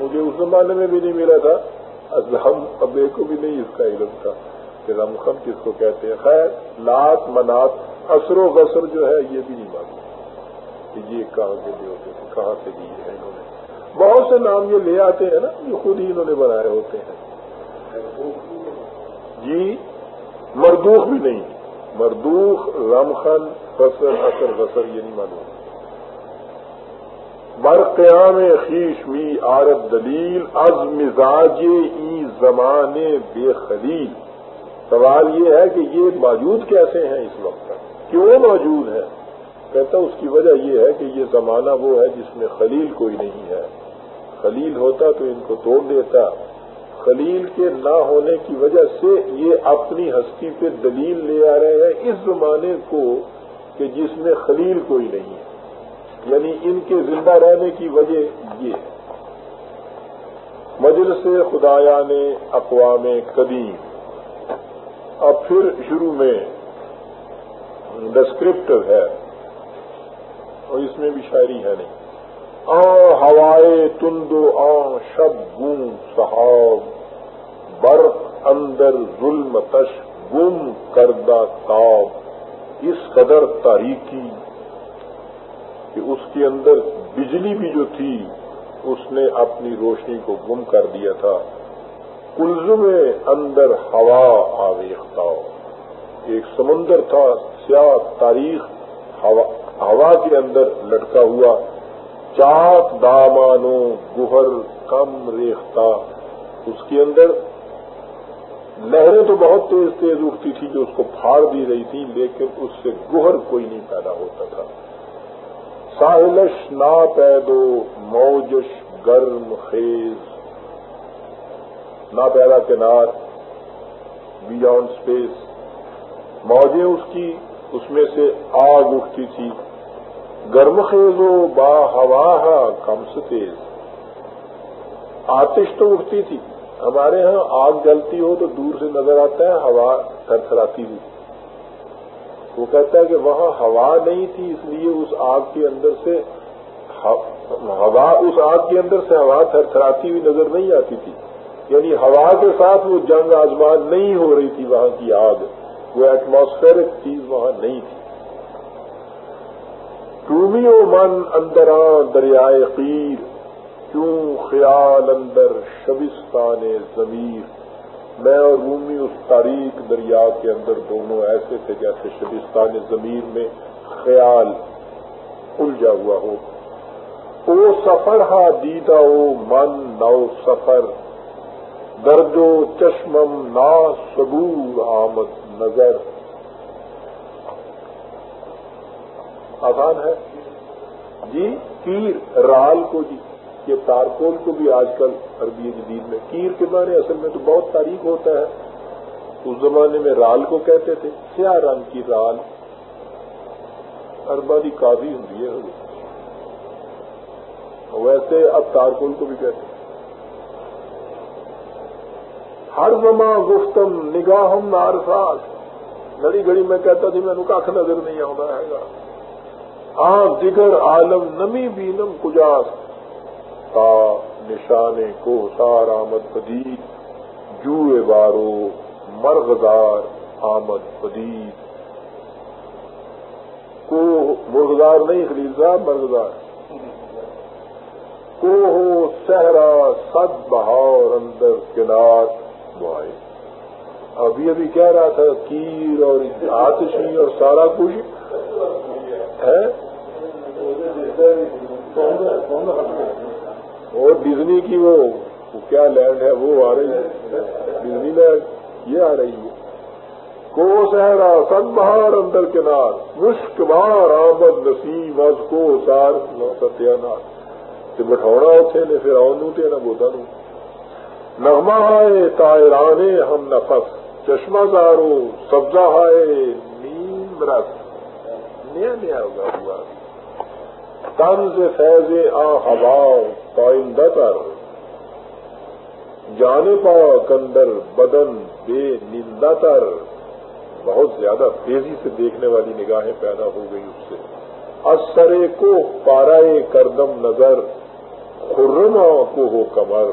مجھے اس زمانے میں بھی نہیں ملا تھا۔ ہم ابے کو بھی نہیں اس کا علم تھا کہ رمخم کس کو کہتے ہیں۔ خیر، لات منات، اثر و غسر جو ہے، یہ بھی نہیں معلوم کہ یہ کہاں کے دیوتے تھے، کہاں سے دیے ہیں انہوں نے۔ بہت سے نام یہ لے آتے ہیں نا، یہ خود ہی انہوں نے بنائے ہوتے ہیں۔ جی مردوخ بھی نہیں۔ مردوخ، رمخن فصل اثر بسر یہ نہیں معلوم۔ بر قیام خیش می عارت دلیل، از مزاج ای زمان بے خلیل۔ سوال یہ ہے کہ یہ موجود کیسے ہیں اس وقت کیوں موجود ہے کہتا اس کی وجہ یہ ہے کہ یہ زمانہ وہ ہے جس میں خلیل کوئی نہیں ہے۔ خلیل ہوتا تو ان کو توڑ دیتا۔ خلیل کے نہ ہونے کی وجہ سے یہ اپنی ہستی پہ دلیل لے آ رہے ہیں اس زمانے کو کہ جس میں خلیل کوئی نہیں ہے۔ یعنی ان کے زندہ رہنے کی وجہ یہ ہے۔ مجلس خدایا نے اقوام قدیم۔ اب پھر شروع میں ڈسکرپٹر ہے۔ اور اس میں بھی شاعری ہے نہیں۔ آ ہوائے تندو آ شب گم صحاب برف اندر ظلم تش گم کردہ تاب۔ اس قدر تاریخی کہ اس کے اندر بجلی بھی جو تھی، اس نے اپنی روشنی کو گم کر دیا تھا۔ کلزم اندر ہوا آویختہ ایک سمندر تھا، سیاہ تاریخ ہوا کے اندر لٹکا ہوا۔ چاک دامانو گہر کم ریختہ۔ اس کے اندر لہریں تو بہت تیز تیز اٹھتی تھی جو اس کو پھاڑ دی رہی تھی لیکن اس سے گہر کوئی نہیں پیدا ہوتا تھا۔ ساحلش نا پیدو موجش گرم خیز۔ نا پیدا کنار بیانڈ اسپیس موجیں اس کی، اس میں سے آگ اٹھتی تھی گرم خیز و با ہوا کم سے تیز آتش تو اٹھتی تھی ہمارے ہاں آگ جلتی ہو تو دور سے نظر آتا ہے ہوا تھر تھراتی ہوئی وہ کہتا ہے کہ وہاں ہوا نہیں تھی اس لیے اس آگ کے اندر سے ہوا اس آگ کے اندر سے ہوا تھر تھراتی ہوئی نظر نہیں آتی تھی یعنی ہوا کے ساتھ وہ جنگ آزمان نہیں ہو رہی تھی وہاں کی آگ وہ ایٹماسفیرک چیز وہاں نہیں تھی ٹومی و من اندر دریائے قیر، کیوں خیال اندر شبستان ضمیر میں اور رومی اس تاریخ دریا کے اندر دونوں ایسے تھے جیسے شبستان ضمیر میں خیال الجھا ہوا ہو۔ او سفر ہا دیدہ او من نو سفر۔ درد و چشمم نا صبور آمد نظر۔ آسان ہے۔ جی کیر، رال کو جی یہ تارکول کو بھی آج کل عربی جدید میں، کیر کے معنی اصل میں تو بہت تاریخ ہوتا ہے۔ اس زمانے میں رال کو کہتے تھے، سیاہ رنگ کی رال۔ اربا اربادی کافی ہوں ہے۔ ویسے اب تارکول کو بھی کہتے ہیں۔ ہر زماں گفتم، نگاہم نارساس گھڑی گھڑی میں کہتا تھی میں کھ نظر نہیں آتا ہے۔ گا ہاں دیگر عالم نمی بینم کجاس؟ تا نشانے کو سار آمد پدید جو بارو مرغدار آمد پدید. کو مرغدار نہیں خرید صاحب مرغدار کو ہو سہرا سد بہار اندر کنار بوائے. ابھی ابھی کہہ رہا تھا، کیر اور آتشی اور سارا کچھ. اور ڈزنی کی وہ کیا لینڈ ہے وہ آ رہی ہے۔ ڈزنی لینڈ یہ آ رہی ہے۔ کو سہرا سن بہار اندر کنار، مشک بار آمد نسیم از کو سار ستیا نار بٹھونا اتنے نے، پھر آؤں تے نہ بوتا نو نغمہ آئے تائرانے ہم نفس، چشمہ دارو سبزہ ہائے، نیم رس۔ نیا نیا ہوگا، ہوا۔ تنز فیض آ ہوا پائندہ کر جانے پا کندر بدن بے نندا تر۔ بہت زیادہ تیزی سے دیکھنے والی نگاہیں پیدا ہو گئی اس سے۔ اثرے کو پارائے کردم نظر، خرما کو ہو کمر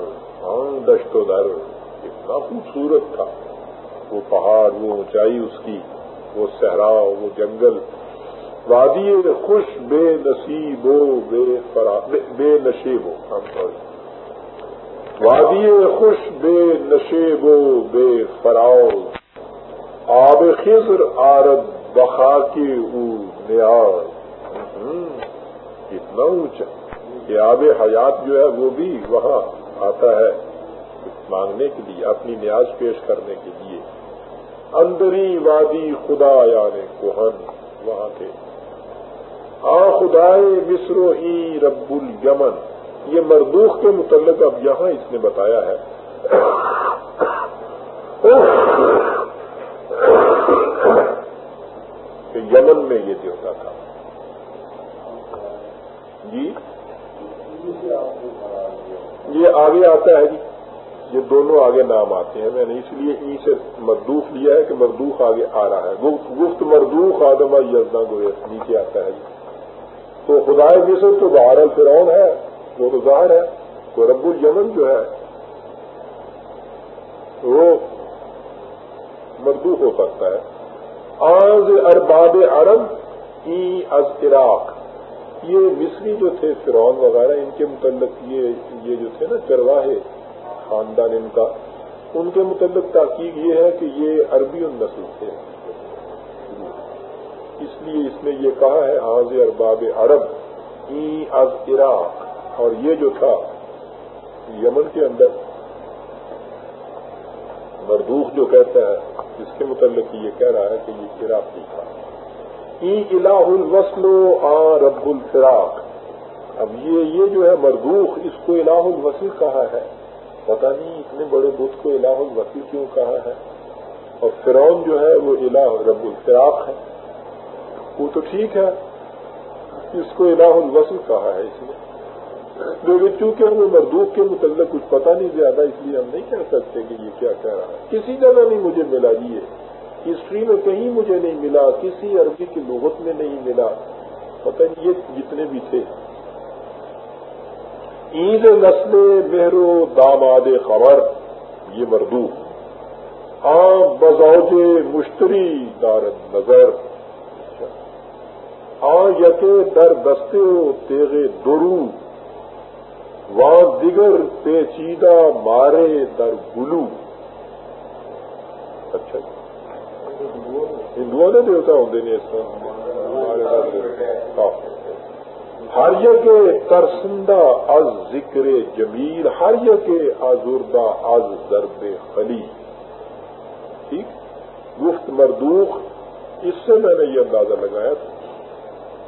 ہاں دشت و در۔ اتنا خوبصورت تھا۔ وہ پہاڑ، وہ اونچائی اس کی، وہ صحرا، وہ جنگل۔ وادی خوش بے نصیب ہو بے فرا، بے نشیب ہو وادی خوش بے نشیب ہو بے فراؤ آب خضر آرد بخا کی نیاز۔ اتنا اونچا۔ کہ آب حیات جو ہے وہ بھی وہاں آتا ہے مانگنے کے لیے، اپنی نیاز پیش کرنے کے لیے۔ اندری وادی خدا یعنی کوہن، وہاں کے۔ آ خدائے مصرو ہی رب المن یہ مردوخ کے متعلق اب یہاں اس نے بتایا ہے۔ کہ یمن میں یہ دیوتا تھا۔ جی؟ یہ آگے آتا ہے جی۔ یہ دونوں آگے نام آتے ہیں۔ میں نے اس لیے ای سے مردوخ لیا ہے کہ مردوخ آگے آ رہا ہے۔ گفت مردوخ آدم یزنا گوئے نیچے آتا ہے جی۔ تو خدا مصر تو بہار الفرون ہے، وہ تو ظاہر ہے تو رب الجمن جو ہے، وہ مردوخ ہو سکتا ہے۔ آز ارباب عرب ای از عراق یہ مصری جو تھے فرعون وغیرہ، ان کے متعلق یہ یہ جو تھے نا چرواہے خاندان، ان کا، ان کے متعلق تحقیق یہ ہے کہ یہ عربی النسل تھے۔ اس لیے اس نے یہ کہا ہے حاض ارباب عرب، ای از عراق، اور یہ جو تھا، یمن کے اندر۔ مردوخ جو کہتا ہے، اس کے متعلق یہ کہہ رہا ہے کہ یہ عراقی تھا۔ ای الہ الوسل آ رب الفراق۔ اب یہ یہ جو ہے مردوخ، اس کو الہ الوسیل کہا ہے۔ پتہ نہیں اتنے بڑے بدھ کو الہ الوسیل کیوں کہا ہے۔ اور فرعون جو ہے، وہ الہ رب الفراق ہے۔ وہ تو ٹھیک ہے، اس کو الہ الوسل کہا ہے اس نے۔ لیکن چونکہ ہمیں مردوخ کے متعلق کچھ پتہ نہیں زیادہ، اس لیے ہم نہیں کہہ سکتے کہ یہ کیا کہہ رہا ہے۔ کسی جگہ نہیں مجھے ملا یہ۔ ہسٹری میں کہیں مجھے نہیں ملا، کسی عربی کی لغت میں نہیں ملا۔ پتہ نہیں یہ جتنے بھی تھے۔ عید نسل مہرو داماد خبر، یہ مردو عام بزوج مشتری دارت نظر آ یقے در دستے تیغے درو۔ وہاں دیگر پیچیدہ مارے در گلو۔ اچھا۔ ہندوؤں نے دیوتا ہوں نے ہاں۔ ہر کے ترسندہ از ذکر جمیل، ہر کے آزردہ از ضرب خلی ٹھیک؟ گفت مردوخ، اس سے میں نے یہ اندازہ لگایا تھا۔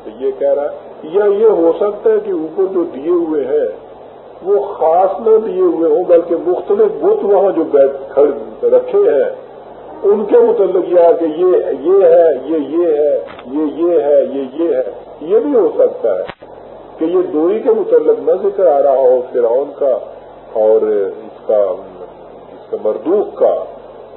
تو یہ کہہ رہا ہے یا یہ ہو سکتا ہے کہ اوپر جو دیے ہوئے ہیں، وہ خاص نہ دیے ہوئے ہوں، بلکہ مختلف بت وہاں جو رکھے ہیں، ان کے متعلق یہ کہ یہ یہ ہے، یہ یہ ہے، یہ یہ ہے، یہ یہ ہے، یہ بھی ہو سکتا ہے کہ یہ دوری کے متعلق نہ ذکر آ رہا ہو فرعون کا اور اس کا اس کا مردوخ کا۔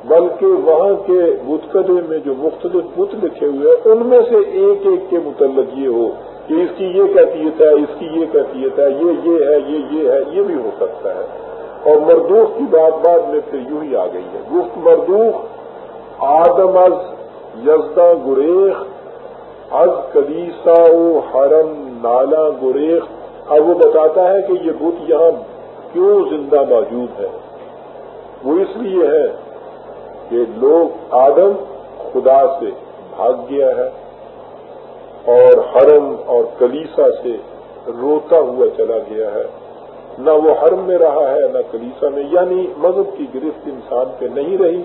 بلکہ وہاں کے بتکدے میں جو مختلف بت لکھے ہوئے ہیں، ان میں سے ایک ایک کے متعلق یہ ہو کہ اس کی یہ کیفیت ہے، اس کی یہ کیفیت ہے، یہ یہ ہے، یہ یہ ہے، یہ بھی ہو سکتا ہے۔ اور مردوخ کی بات بعد میں پھر یوں ہی آ گئی ہے۔ گفت مردوخ، آدم از یزدا گریخ، از کلیسا و حرم نالا گریخ۔ اب وہ بتاتا ہے کہ یہ بت یہاں کیوں زندہ موجود ہے؟ وہ اس لیے ہے کہ لوگ آدم خدا سے بھاگ گیا ہے اور حرم اور کلیسا سے روتا ہوا چلا گیا ہے۔ نہ وہ حرم میں رہا ہے، نہ کلیسا میں۔ یعنی مذہب کی گرفت انسان پہ نہیں رہی۔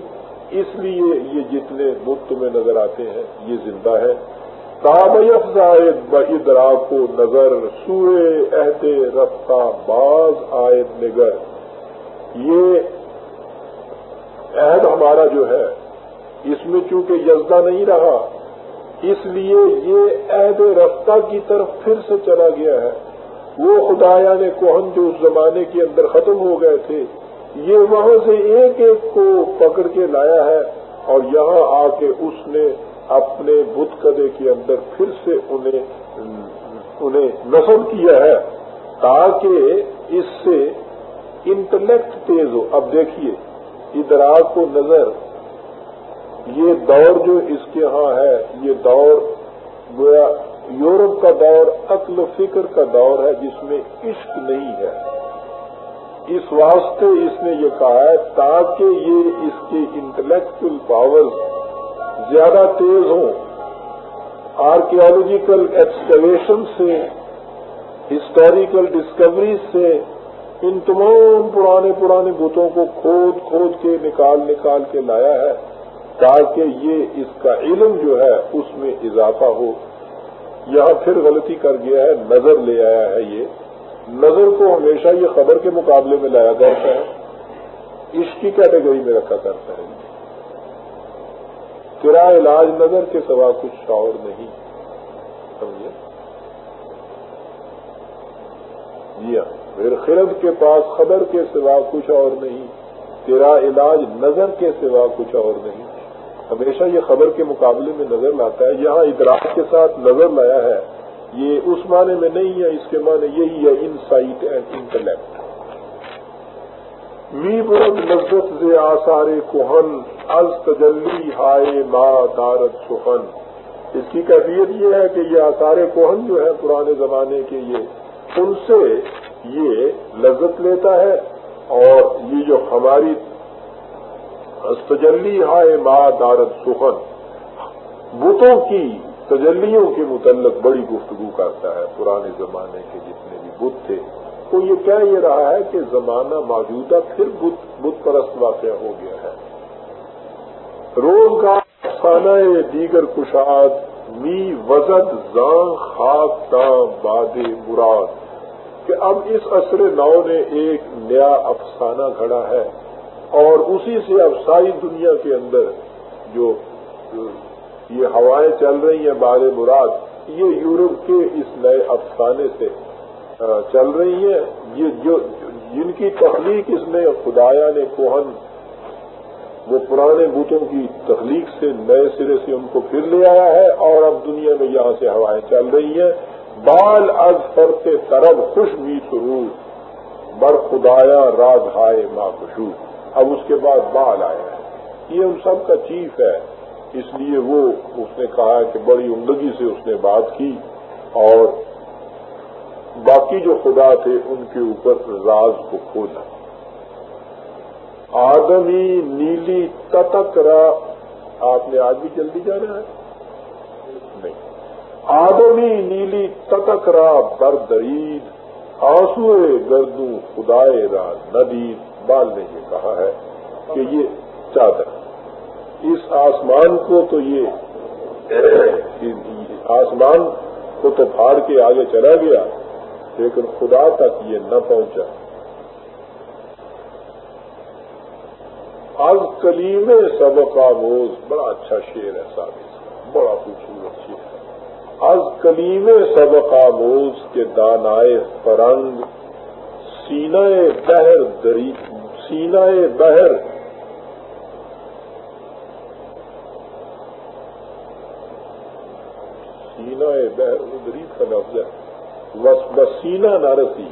اس لیے یہ جتنے بت تمہیں نظر آتے ہیں، یہ زندہ ہے۔ تابیف زائد بدرا کو نظر، سوئے عہد رفتہ باز آئد نگر۔ یہ عہد ہمارا جو ہے، اس میں چونکہ یزدہ نہیں رہا، اس لیے یہ عہد رفتہ کی طرف پھر سے چلا گیا ہے۔ وہ خدایا نے کوہن جو اس زمانے کے اندر ختم ہو گئے تھے، یہ وہاں سے ایک ایک کو پکڑ کے لایا ہے اور یہاں آ کے اس نے اپنے بت کدے کے اندر پھر سے انہیں انہیں نصب کیا ہے تاکہ اس سے انٹلیکٹ تیز ہو۔ اب دیکھیے ادراک کو نظر، یہ دور جو اس کے ہاں ہے، یہ دور گویا یورپ کا دور، عقل و فکر کا دور ہے، جس میں عشق نہیں ہے۔ اس واسطے اس نے یہ کہا ہے، تاکہ یہ اس کے انٹلیکچل پاور زیادہ تیز ہوں۔ آرکیولوجیکل ایکسکویشن سے ہسٹوریکل ڈسکوریز سے ان تمام پرانے پرانے بتوں کو کھود کھود کے نکال نکال کے لایا ہے تاکہ یہ اس کا علم جو ہے اس میں اضافہ ہو۔ یہاں پھر غلطی کر گیا ہے، نظر لے آیا ہے یہ۔ نظر کو ہمیشہ یہ خبر کے مقابلے میں لایا کرتا ہے۔ اس کی کیٹیگری میں رکھا کرتا ہے۔ تیرا علاج نظر کے سوا کچھ اور نہیں۔ سمجھے؟ جی ہاں پھر خرد کے پاس خبر کے سوا کچھ اور نہیں، تیرا علاج نظر کے سوا کچھ اور نہیں۔ ہمیشہ یہ خبر کے مقابلے میں نظر لاتا ہے، یہاں ادراک کے ساتھ نظر لایا ہے۔ یہ اس معنی میں نہیں ہے، اس کے معنی یہی ہے ان سائٹ اینڈ انٹلیکٹ می برد لذت سے آسارے کوہن، از تجلی ہائے ما دارت سہن اس کی کیفیت یہ ہے کہ یہ آثار کوہن جو ہے پرانے زمانے کے یہ، ان سے یہ لذت لیتا ہے اور یہ جو ہماری تجلی ہائے ماں دارت سخن، بتوں کی، تجلیوں کے متعلق بڑی گفتگو کرتا ہے پرانے زمانے کے جتنے بھی بت تھے۔ تو یہ کہہ یہ رہا ہے کہ زمانہ موجودہ پھر بت پرست واقع ہو گیا ہے۔ روزگار افسانہ دیگر کشاد، می وزد زان خاک تام باد مراد۔ کہ اب اس عصر نو نے ایک نیا افسانہ گھڑا ہے اور اسی سے اب ساری دنیا کے اندر جو یہ ہوائیں چل رہی ہیں بار مراد، یہ یورپ کے اس نئے افسانے سے چل رہی ہیں۔ یہ جو، جن کی تخلیق اس نے خدایا نے کوہن، وہ پرانے بوتوں کی تخلیق سے نئے سرے سے ان کو پھر لے آیا ہے اور اب دنیا میں یہاں سے ہوائیں چل رہی ہیں۔ بال از فرتے طرب خوش بھی سرو بر خدایا راز ہائے ماں خوشو اب اس کے بعد بال آیا ہے۔ یہ ان سب کا چیف ہے۔ اس لیے وہ اس نے کہا کہ بڑی عمدگی سے اس نے بات کی۔ اور باقی جو خدا تھے، ان کے اوپر راز کو کھولا۔ آدمی نیلی تتکرا آپ نے آج بھی جلدی جانا ہے؟ نہیں۔ آدمی نیلی تتکرا بردرید آنسوئے گردوں خدائے را ندید بال نے یہ کہا ہے کہ یہ چادر، اس آسمان کو تو یہ آسمان کو تو پھاڑ کے آگے چلا گیا، لیکن خدا تک یہ نہ پہنچا۔ آج کلیم سبق آموز بڑا اچھا شعر ہے صاحب بڑا خوبصورت شعر ہے۔ از کلیم سبق آموز کے دانائے فرنگ سینہ بہر دری سینہ بہر۔ سینہ بہر دریف کا لفظ ہے۔ بسینہ نارسی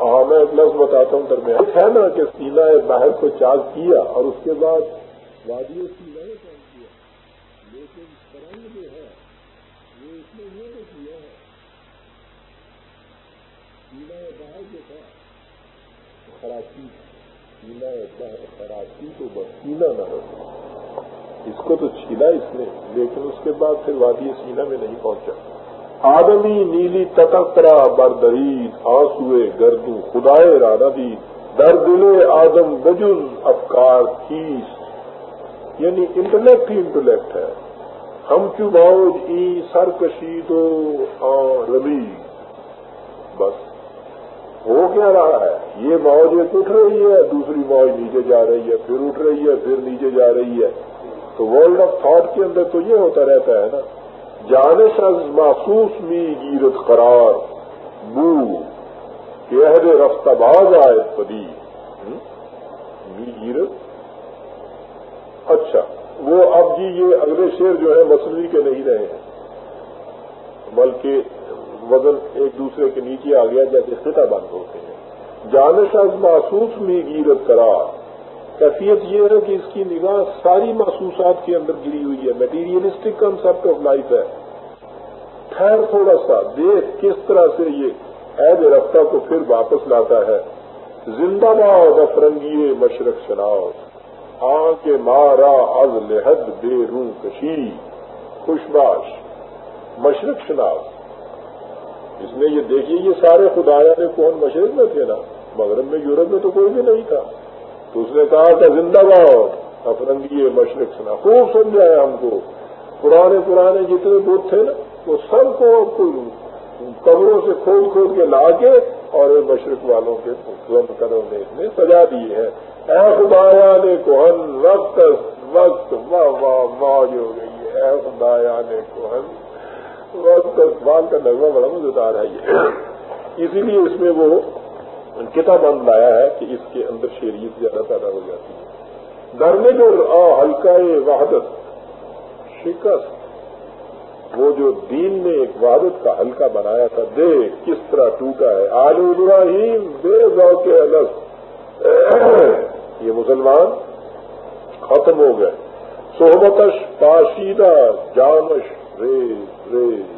ہاں میں ایک لفظ بتاتا ہوں درمیان ہے نا کہ سینا باہر کو چارج کیا اور اس کے بعد وادی سینا کام کیا لیکن فرنگ جو ہے وہ اس نے یہ کیا ہے سینا باہر جو تھا خراچی سینا باہر خراچی تو بس نہ ہو۔ اس کو تو چھیلا اس نے، لیکن اس کے بعد پھر وادی سینا میں نہیں پہنچا۔ آدمی نیلی تترا بردرید آنسوئے، گردو، خدائے رادی در دل آدم بجز، افکار، کیس۔ یعنی انٹلیکٹ ہی انٹلیکٹ ہے۔ ہم کیوں موج ای سر کشید ربی بس۔ ہو کیا رہا ہے؟ یہ موج ایک اٹھ رہی ہے، دوسری موج نیچے جا رہی ہے، پھر اٹھ رہی ہے، پھر نیچے جا رہی ہے۔ تو ورلڈ آف تھاٹ کے اندر تو یہ ہوتا رہتا ہے نا جانش از محسوس می گیرت قرار، بو، کہ عہد رفتہ باز آئے پدی۔ می گیرت؟ اچھا وہ اب جی یہ اگلے شیر جو ہے مصنوعی کے نہیں رہے ہیں، بلکہ وزن ایک دوسرے کے نیچے آ گیا، جیسے خطہ بند ہوتے ہیں۔ جانش از محسوس می گیرت قرار۔ کیفیت یہ ہے کہ اس کی نگاہ ساری محسوسات کے اندر گری ہوئی ہے۔ میٹیریلسٹک کنسپٹ آف لائف ہے۔ خیر تھوڑا سا، دیکھ کس طرح سے یہ عید رفتہ کو پھر واپس لاتا ہے۔ زندہ باد افرنگی مشرق شناؤ آ کے مارا از لحد بے رو کشی۔ خوشباش مشرق شناس اس میں یہ دیکھیے یہ سارے خدایا نے کون مشرق میں تھے نا؟ مغرب میں، یورپ میں تو کوئی بھی نہیں تھا۔ تو اس نے کہا کہ زندہ باد افرنگی مشرق سنا خوب سمجھایا ہم کو۔ پرانے پرانے جتنے بت تھے نا، وہ سب کو قبروں سے کھود کھود کے لا کے اور مشرق والوں کے کروں نے اس سجا دی ہے۔ اے خدایا نے کوہن وقت وقت، واہ واہ موج ہو گئی ہے۔ اے خدایا نے کوہن وقت بال کا نغمہ بڑا مزیدار ہے یہ۔ اسی لیے اس میں وہ کتاب بند لایا ہے کہ اس کے اندر شیریت زیادہ پیدا ہو جاتی ہے۔ ڈرنے جو ہلکا وحدت، شکست، وہ جو دین نے ایک وحدت کا ہلکا بنایا تھا، دیکھ کس طرح ٹوٹا ہے۔ آلو ابراہیم، بے ذوق الگ یہ مسلمان ختم ہو گئے۔ صحبتش، پاشیدہ جانش ریز۔ ریز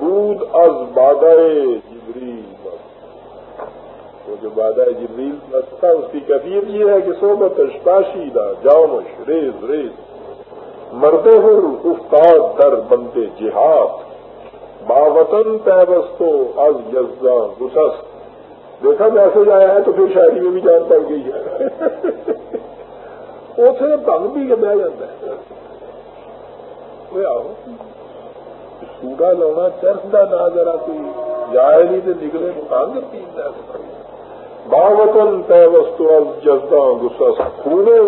بود از بادائے جبریل۔ وہ جو بادائے جبریل بس تھا اس کی کبیر یہ ہے کہ صحبت اشتاشیدہ جامش، ریز ریز۔ مردے ہر افتاد در بندے جہاد۔ باوطن پیبستو از یزا گسس دیکھا میسج آیا ہے تو پھر شاعری میں بھی جان پڑ گئی ہے۔ وہ تھے بند بھی بہ جاتا ہے۔ آؤ سوڈا لاؤنا چرس کا نہ ذرا کوئی جائے نہیں تو نکلے تنگ پیندا باوطن پہ وسطو از جذبہ گسا خونے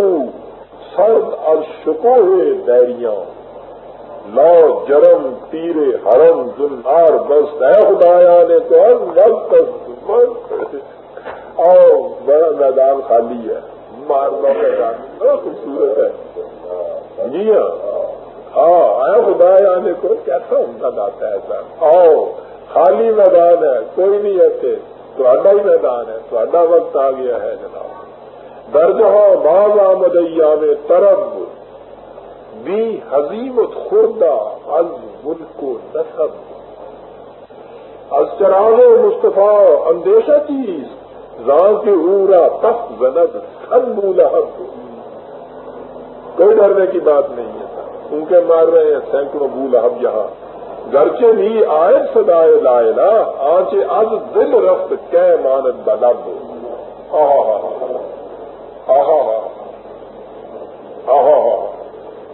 سرد از شکو ہے ڈیریاں لا جرم تیرے حرم زنار بس اے خدایا نے تو ہر وقت آؤ بڑا میدان خالی ہے مارنا میدان بہت خوبصورت ہے جی ہاں ہاں آیا خدا آنے کو کیسا امداد آتا ہے سر؟ آؤ، خالی میدان ہے، کوئی نہیں ایسے تو ہی میدان ہے تو وقت آ گیا ہے جناب۔ درج ہو باز آمدیا میں ترب بھی حزیمت خوردہ از ملک و نصب از چراغ مصطفیٰ، اندیشہ چیز، زان کے اورا تف زند سن مولہب کوئی ڈرنے کی بات نہیں ہے۔ ان کے مار رہے ہیں، سینکڑوں بول اب یہاں۔ گرچے بھی آئے سدائے لائے نا آج از دل رفت کہ مانت بلب۔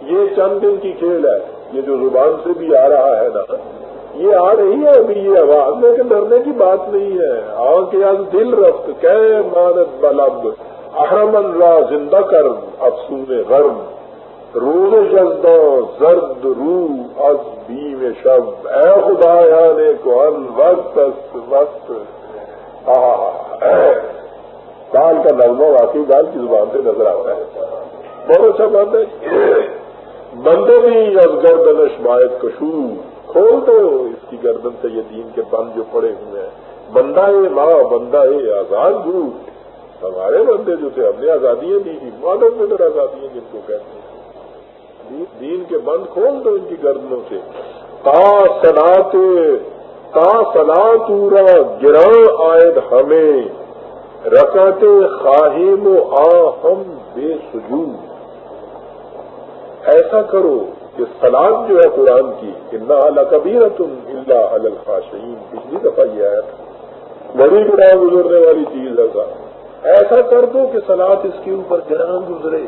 یہ چند دن کی کھیل ہے۔ یہ جو زبان سے بھی آ رہا ہے نا، یہ آ رہی ہے ابھی یہ آواز، لیکن ڈرنے کی بات نہیں ہے۔ آ کے آج دل رفت کہ مانت بلب۔ احرمن را زندہ کر افسون غرم۔ روز جذبہ زرد رو از بیم شب۔ اے خدا نے کو ہر وقت وقت سال کا نغمہ واقعی گال کی زبان سے نظر آتا ہے۔ بہت اچھا بات ہے۔ بندے بھی از گردنش باعث کشو۔ کھول دو اس کی گردن سے یہ دین کے بند جو پڑے ہوئے ہیں۔ بندہ اے ماں بندہ اے آزاد جھوٹ ہمارے بندے جو تھے، ہم نے آزادیاں دی تھی مادر میں آزادیاں جن کو کہتے ہیں۔ دین کے بند کھول دو ان کی گردنوں سے۔ تا سنات تا سنا تورا گرا آئد ہمیں۔ رکاتے خواہیم و آ ہم بے سجو ایسا کرو کہ سلاد جو ہے قرآن کی اللہ اللہ کبیر تم اللہ الخاشین پچھلی دفعہ یہ آیا تھا۔ بڑی گرا گزرنے والی چیز ہے ایسا کر دو کہ سلاد اس کے اوپر گرام گزرے۔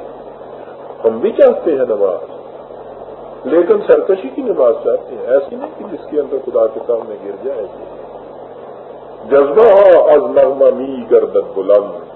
ہم بھی چاہتے ہیں نماز۔ لیکن سرکشی کی نماز چاہتے ہیں۔ ایسی نہیں کہ جس کے اندر خدا کے سامنے گر جائے۔ گی جذبہ از نغمہ می گردن بلند۔